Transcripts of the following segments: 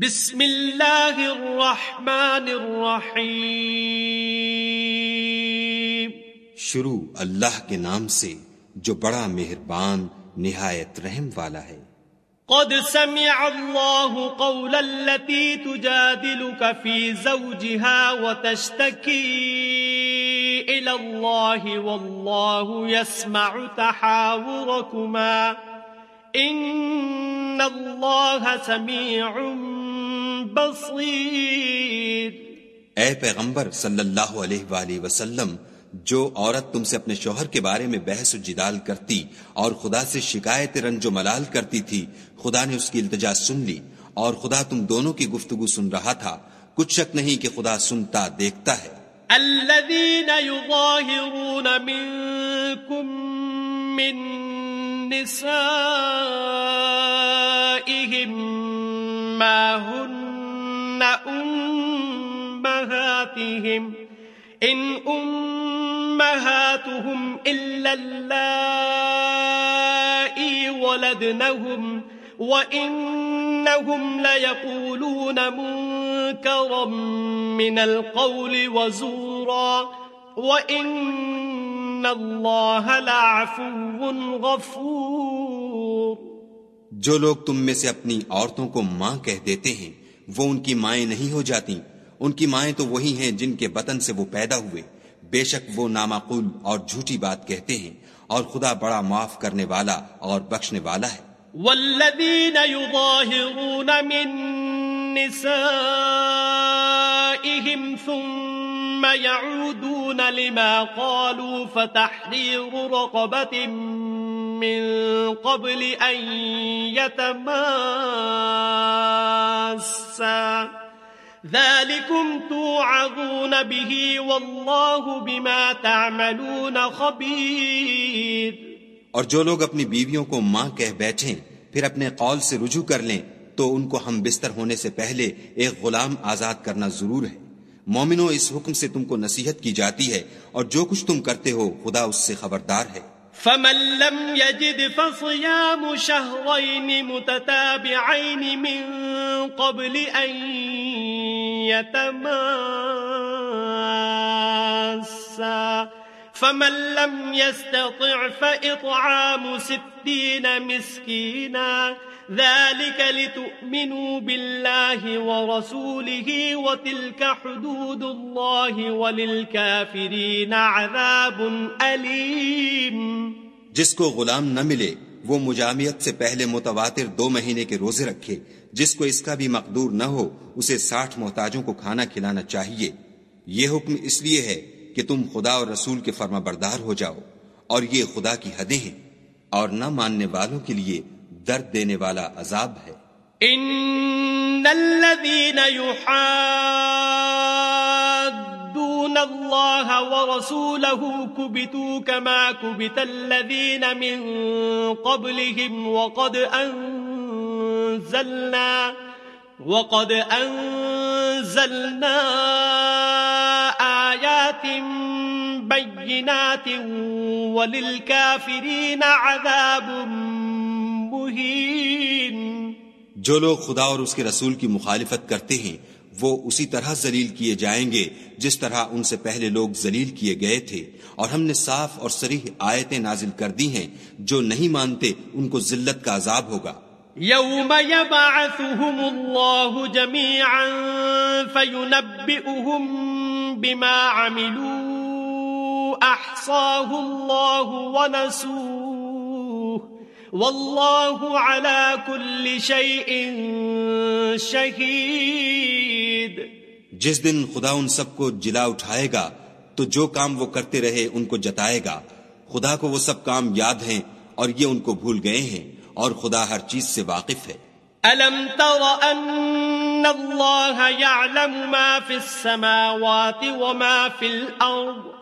بسم اللہ الرحمن الرحیم۔ شروع اللہ کے نام سے جو بڑا مہربان نہایت رحم والا ہے۔ قد سمع اللہ قول التي تجادلك في زوجها وتشتكي الى الله والله يسمع تحاوركما ان اللہ سمیع بصیر۔ اے پیغمبر صلی اللہ علیہ وآلہ وسلم جو عورت تم سے اپنے شوہر کے بارے میں بحث و جدال کرتی اور خدا سے شکایت رنج و ملال کرتی تھی خدا نے اس کی التجا سن لی اور خدا تم دونوں کی گفتگو سن رہا تھا۔ کچھ شک نہیں کہ خدا سنتا دیکھتا ہے۔ الذين يظاهرون منكم من نسائهم ما هن أمهاتهم إن أمهاتهم إلا اللائي ولدنهم وإنهم ليقولون منكرا من القول وزورا وإن الله لعفو غفور جو لوگ تم میں سے اپنی عورتوں کو ماں کہہ دیتے ہیں وہ ان کی مائیں نہیں ہو جاتی۔ ان کی مائیں تو وہی ہیں جن کے بطن سے وہ پیدا ہوئے۔ بے شک وہ نامعقول اور جھوٹی بات کہتے ہیں اور خدا بڑا معاف کرنے والا اور بخشنے والا ہے۔ والذين يظاهرون من نسائهم ثم يعودون لما قالوا فتحرير رقبة من قبل أن يتماسا ذلكم توعظون به والله بما تعملون خبير. اور جو لوگ اپنی بیویوں کو ماں کہہ بیٹھیں، پھر اپنے قول سے رجوع کر لیں، تو ان کو ہم بستر ہونے سے پہلے ایک غلام آزاد کرنا ضرور ہے۔ مومنو اس حکم سے تم کو نصیحت کی جاتی ہے، اور جو کچھ تم کرتے ہو، خدا اس سے خبردار ہے۔ فمن لم يجد فصيام شهرين متتابعين من قبل أن يتماسا فمن لم يستطع فإطعام ستين مسكينا ذلك لتؤمنوا بالله ورسوله وتلك حدود الله وللكافرين عذاب أليم۔ جس کو غلام نہ ملے، وہ مجامعت سے پہلے متواتر دو مہینے کے روزے رکھے۔ جس کو اس کا بھی مقدور نہ ہو، اسے ساٹھ محتاجوں کو کھانا کھلانا چاہیے۔ یہ حکم اس لیے ہے کہ تم خدا اور رسول کے فرما بردار ہو جاؤ اور یہ خدا کی حدیں ہیں اور نہ ماننے والوں کے لیے درد دینے والا عذاب ہے۔ ان الذين يحادون الله ورسوله كبتوا كما كبت الذين من قبلهم وقد انزلنا وقد انزلنا بينات وللكافرين عذاب مهين. جو لوگ خدا اور اس کے رسول کی مخالفت کرتے ہیں وہ اسی طرح ذلیل کیے جائیں گے جس طرح ان سے پہلے لوگ ذلیل کیے گئے تھے۔ اور ہم نے صاف اور سریح آیتیں نازل کر دی ہیں جو نہیں مانتے ان کو ذلت کا عذاب ہوگا۔ يوم يبعثهم الله جميعا فينبئهم بما عملوا أحصاه الله ونسوه والله على كل شيء شهيد. جس دن خدا ان سب کو جلا اٹھائے گا تو جو کام وہ کرتے رہے ان کو جتائے گا۔ خدا کو وہ سب کام یاد ہیں اور یہ ان کو بھول گئے ہیں اور خدا ہر چیز سے واقف ہے۔ ألم تر أن الله يعلم ما في السماوات وما في الأرض؟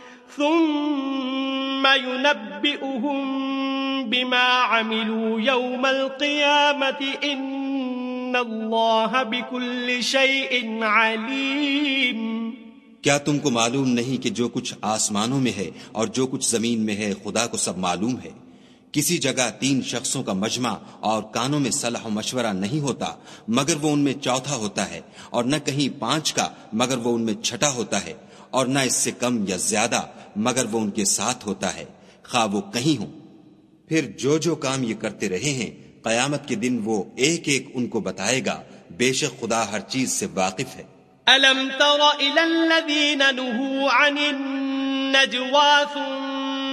ثم ينبئهم بما عملوا يوم القيامة. إن الله بكل شيء عليم. کیا تم کو معلوم نہیں کہ جو کچھ آسمانوں میں ہے اور جو کچھ زمین میں ہے، خدا کو سب معلوم ہے؟ کسی جگہ تین شخصوں کا مجمع اور کانوں میں صلاح و مشورہ نہیں ہوتا، مگر وہ ان میں چوتھا ہوتا ہے، اور نہ کہیں پانچ کا، مگر وہ ان میں چھٹا ہوتا ہے، اور نہ اس سے کم یا زیادہ، مگر وہ ان کے ساتھ ہوتا ہے۔ خواہ وہ کہیں ہوں۔ پھر جو جو کام یہ کرتے رہے ہیں، قیامت کے دن وہ ایک ایک ان کو بتائے گا، بے شک خدا ہر چیز سے واقف ہے۔ ألم تر إلى الذين نهوا عن النجوى ثم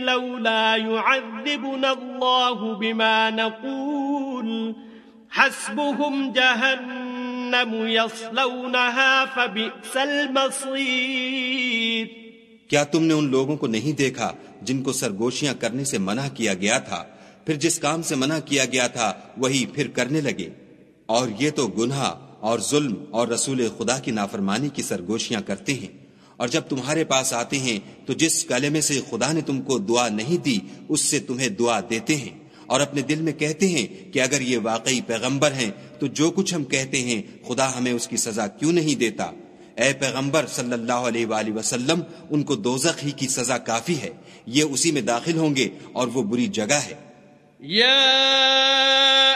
لَوْلَا يُعَذِّبُنَا اللَّهُ بِمَا نَقُولُ. حَسْبُهُمْ جَهَنَّمُ کیا تم نے ان لوگوں کو نہیں دیکھا جن کو سرگوشیاں کرنے سے منع کیا گیا تھا؟ پھر جس کام سے منع کیا گیا تھا، وہی پھر کرنے لگے۔ اور یہ تو گناہ اور ظلم اور رسول خدا کی نافرمانی کی سرگوشیاں کرتے ہیں۔ اور جب تمہارے پاس آتے ہیں، تو جس کلمے سے خدا نے تم کو دعا نہیں دی، اس سے تمہیں دعا دیتے ہیں۔ اور اپنے دل میں کہتے ہیں کہ اگر یہ واقعی پیغمبر ہیں، تو جو کچھ ہم کہتے ہیں، خدا ہمیں اس کی سزا کیوں نہیں دیتا؟ اے پیغمبر صلی اللہ علیہ وآلہ وسلم، ان کو دوزخ ہی کی سزا کافی ہے۔ یہ اسی میں داخل ہوں گے اور وہ بری جگہ ہے۔ یا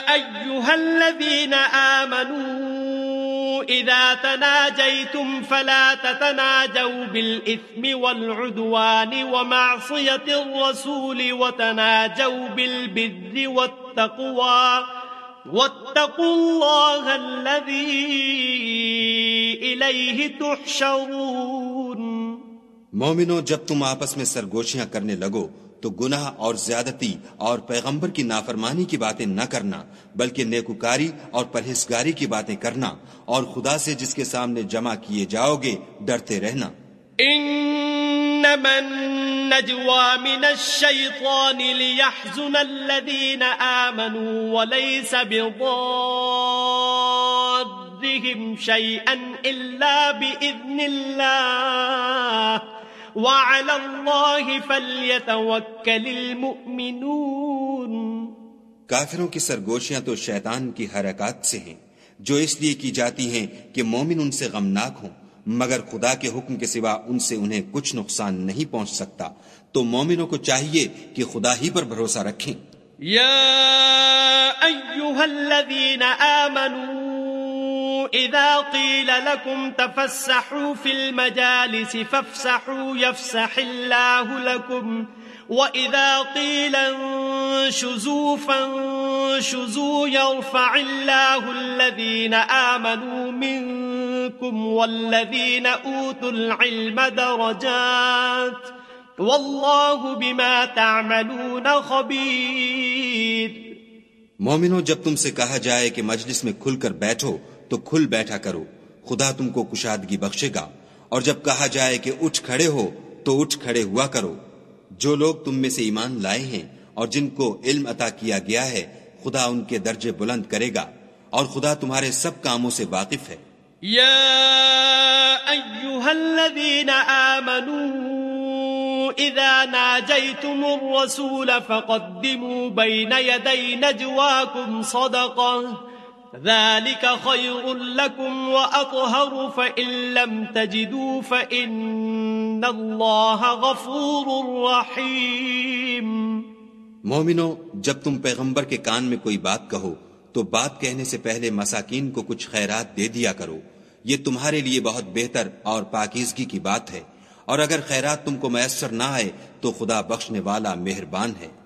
ایوہا الذین آمنوا إذا تناجيتم فلا تتناجوا بالإثم والعدوان ومعصية الرسول وتناجوا بالبذ والتقوى. واتقوا الله الذي إليه تحشرون. مومنو، جب تم آپس میں سرگوشیاں کرنے لگو تو گناہ اور زیادتی اور پیغمبر کی نافرمانی کی باتیں نہ کرنا، بلکہ نیکوکاری اور پرہیزگاری کی باتیں کرنا، اور خدا سے جس کے سامنے جمع کیے جاؤ گے، ڈرتے رہنا۔ انما النجوى من الشيطان ليحزن الذين آمنوا وليس بضادهم شيئا إلا بإذن الله. وعلى الله فليتوكل المؤمنون. کافروں کی سرگوشیاں تو شیطان کی حرکات سے ہیں جو اس لیے کی جاتی ہیں کہ مومن ان سے غمناک ہوں مگر خدا کے حکم کے سوا ان سے انہیں کچھ نقصان نہیں پہنچ سکتا۔ تو مومنوں کو چاہیے کہ خدا ہی پر بھروسہ رکھیں۔ یا ایوہا الذین آمنوا إذا قيل لكم تفسحوا في المجالس فافسحوا يفسح الله لكم وإذا قيل انشزوا فانشزوا يرفع الله الذين آمنوا منكم والذين أوتوا العلم درجات والله بما تعملون خبير مومنو، جب تم سے کہا جائے کہ مجلس میں کھل کر بیٹھو تو کھل بیٹھا کرو۔ خدا تم کو کشادگی بخشے گا۔ اور جب کہا جائے کہ اٹھ کھڑے ہو، تو اٹھ کھڑے ہوا کرو۔ جو لوگ تم میں سے ایمان لائے ہیں اور جن کو علم عطا کیا گیا ہے، خدا ان کے درجے بلند کرے گا۔ اور خدا تمہارے سب کاموں سے واقف ہے۔ یا ایوہا الذین آمنوا اذا ناجیتم الرسول فقدموا بین یدی نجواکم صدقہ۔ ذلك خير لكم وأطهر فإن لم تجدوا فإن الله غفور رحيم مومنو، جب تم پیغمبر کے کان میں کوئی بات کہو، تو بات کہنے سے پہلے مساکین کو کچھ خیرات دے دیا کرو۔ یہ تمہارے لیے بہت بہتر اور پاکیزگی کی بات ہے۔ اور اگر خیرات تم کو میسر نہ آئے، تو خدا بخشنے والا مہربان ہے۔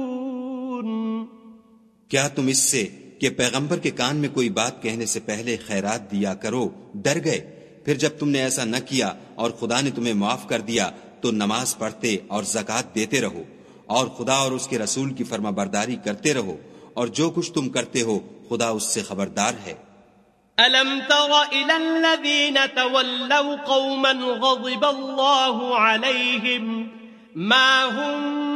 کیا تم اس سے کہ پیغمبر کے کان میں کوئی بات کہنے سے پہلے خیرات دیا کرو؟ ڈر گئے۔ پھر جب تم نے ایسا نہ کیا اور خدا نے تمہیں معاف کر دیا، تو نماز پڑھتے اور زکوٰۃ دیتے رہو۔ اور خدا اور اس کے رسول کی فرما برداری کرتے رہو۔ اور جو کچھ تم کرتے ہو، خدا اس سے خبردار ہے۔ ألم تر إلى الذين تولوا قوما غضب الله عليهم ما هم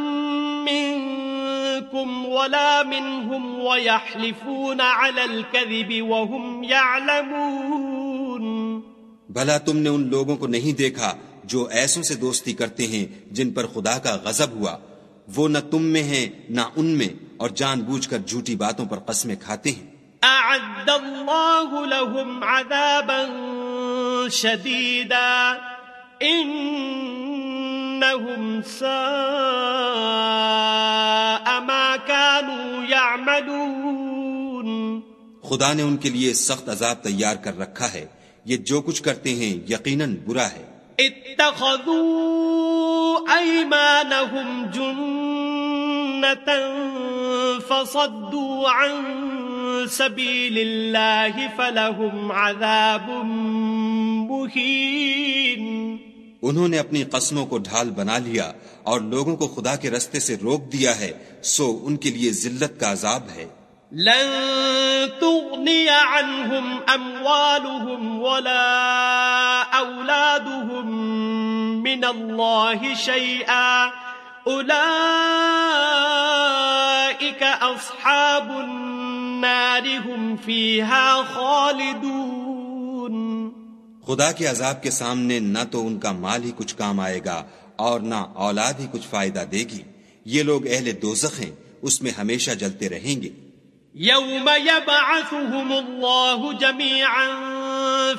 منكم ولا منهم ويحلفون على الكذب وهم يعلمون بھلا تم نے ان لوگوں کو نہیں دیکھا جو ایسوں سے دوستی کرتے ہیں جن پر خدا کا غضب ہوا۔ وہ نہ تم میں ہیں نہ ان میں اور جان بوجھ کر جھوٹی باتوں پر قسمیں کھاتے ہیں۔ أعد الله لهم عذابا شديدا إنهم ساء ما كانوا يعملون۔ خدا نے ان کے لیے سخت عذاب تیار کر رکھا ہے۔ یہ جو کچھ کرتے ہیں یقیناً برا ہے۔ اتخذوا أيمانهم جنة فصدوا عن سبيل الله فلهم عذاب مهين۔ انہوں نے اپنی قسموں کو ڈھال بنا لیا اور لوگوں کو خدا کے رستے سے روک دیا ہے، سو ان کے لیے ذلت کا عذاب ہے۔ لن تغني عنهم أموالهم ولا أولادهم من الله شيئا أولئك أصحاب النار هم فيها خالدون۔ خدا کے عذاب کے سامنے نہ تو ان کا مال ہی کچھ کام آئے گا اور نہ اولاد ہی کچھ فائدہ دے گی۔ یہ لوگ اہل دوزخ ہیں، اس میں ہمیشہ جلتے رہیں گے۔ يوم يبعثهم الله جميعا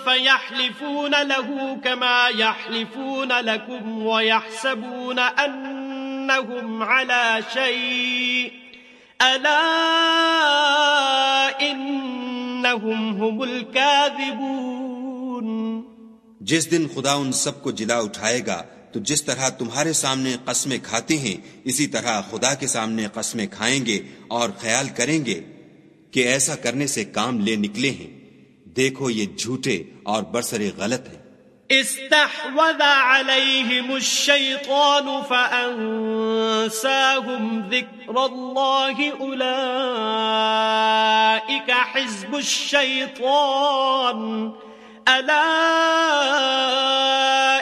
فيحلفون له كما يحلفون لكم ويحسبون أنهم على شيء ألا إنهم هم الكاذبون۔ جس دن خدا ان سب کو جلا اٹھائے گا، تو جس طرح تمہارے سامنے قسمیں کھاتے ہیں، اسی طرح خدا کے سامنے قسمیں کھائیں گے اور خیال کریں گے کہ ایسا کرنے سے کام لے نکلے ہیں۔ دیکھو یہ جھوٹے اور برسرے غلط ہیں۔ استحوذ عليهم الشيطان فأنساهم ذكر الله أولئك حزب الشيطان۔ ألا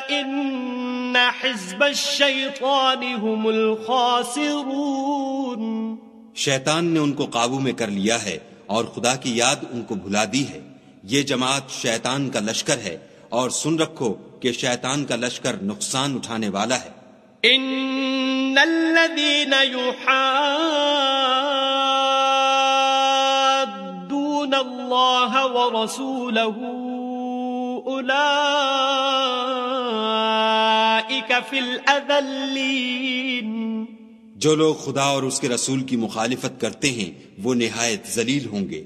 إن حزب الشيطان هم الخاسرون. شیطان نے ان کو قابو میں کر لیا ہے اور خدا کی یاد ان کو بھلا دی ہے۔ یہ جماعت شیطان کا لشکر ہے اور سن رکھو کہ شیطان کا لشکر نقصان اٹھانے والا ہے۔ ان الذين يحادون الله ورسوله الاذلين جو لوگ خدا اور اس کے رسول کی مخالفت کرتے ہیں وہ نہایت ذلیل ہوں گے۔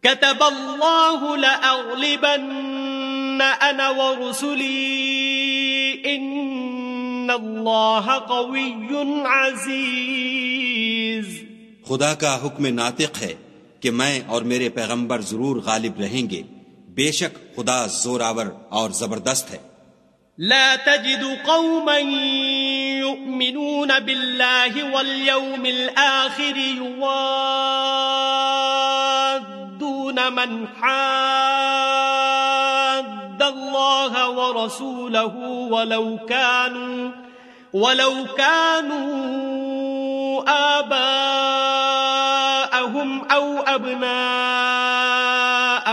كتب الله لأغلبن أنا ورسلي إن الله قوي عزيز۔ خدا کا حکم ناطق ہے کہ میں اور میرے پیغمبر ضرور غالب رہیں گے۔ بے شک خدا زوراور اور زبردست ہے۔ لا تجد قوما يؤمنون بالله واليوم الآخر يوادون من حاد الله ورسوله ولو كانوا ولو كانوا آباءهم أو أبناءهم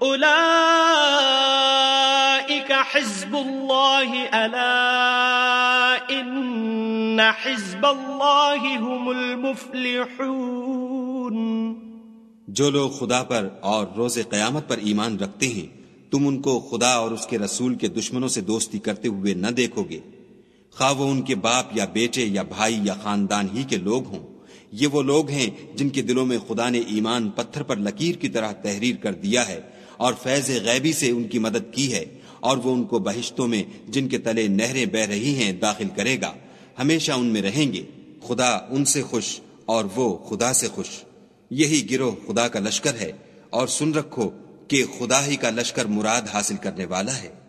أولئك حزب الله ألا إن حزب الله هم المفلحون. جو لوگ خدا پر اور روز قیامت پر ایمان رکھتے ہیں، تم ان کو خدا اور اس کے رسول کے دشمنوں سے دوستی کرتے ہوئے نہ دیکھو گے۔ خواہ وہ ان کے باپ یا بیٹے یا بھائی یا خاندان ہی کے لوگ ہوں، یہ وہ لوگ ہیں جن کے دلوں میں خدا نے ایمان پتھر پر لکیر کی طرح تحریر کر دیا ہے۔ اور فیض غیبی سے ان کی مدد کی ہے اور وہ ان کو بہشتوں میں جن کے تلے نہریں بہ رہی ہیں داخل کرے گا۔ ہمیشہ ان میں رہیں گے۔ خدا ان سے خوش اور وہ خدا سے خوش۔ یہی گروہ خدا کا لشکر ہے اور سن رکھو کہ خدا ہی کا لشکر مراد حاصل کرنے والا ہے۔